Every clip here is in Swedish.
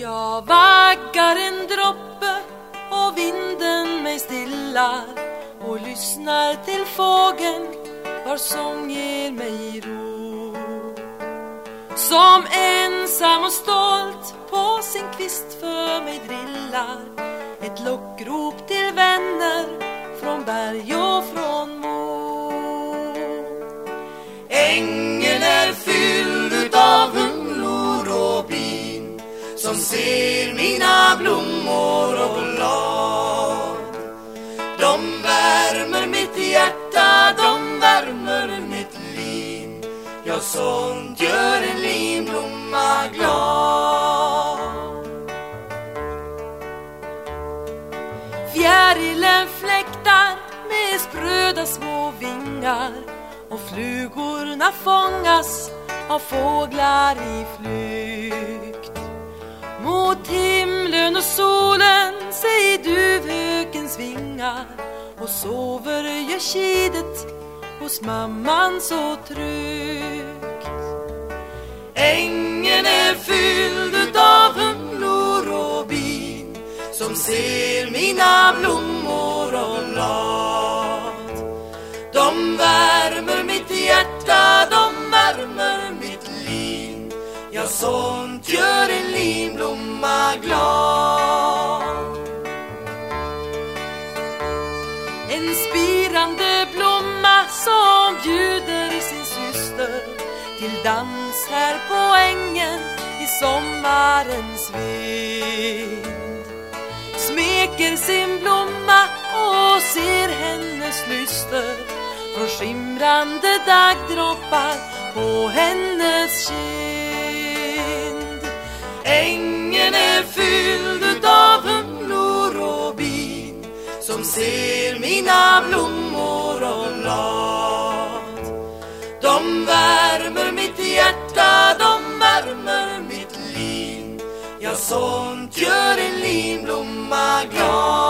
Jag vaggar en droppe och vinden mig stillar och lyssnar till fågeln vars sång ger mig ro. Som ensam och stolt på sin kvist för mig drillar ett lockrop till vänner från berg och från mo. Ängen ser mina blommor och blad. De värmer mitt hjärta, de värmer mitt liv. Ja, sånt gör en linblomma glad. Fjärilen fläktar med spröda små vingar och flugorna fångas av fåglar i flyg mot himlen och solen säger duvhöken svingar och sover gör kidet hos mamman så tryggt. Ängen är fylld utav humlor och bin som ser mina blommor och blad. De värmer mitt hjärta, de värmer mitt liv. Ja, sånt gör dans här på ängen i sommarens vind. Smeker sin blomma och ser hennes lyster från skimrande dagdroppar på hennes kind. Ängen är fylld utav humlor och bin som ser mina blommor och blad. De mitt hjärta, de värmer mitt liv. Ja, sånt gör en linblomma glad.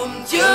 hôm trước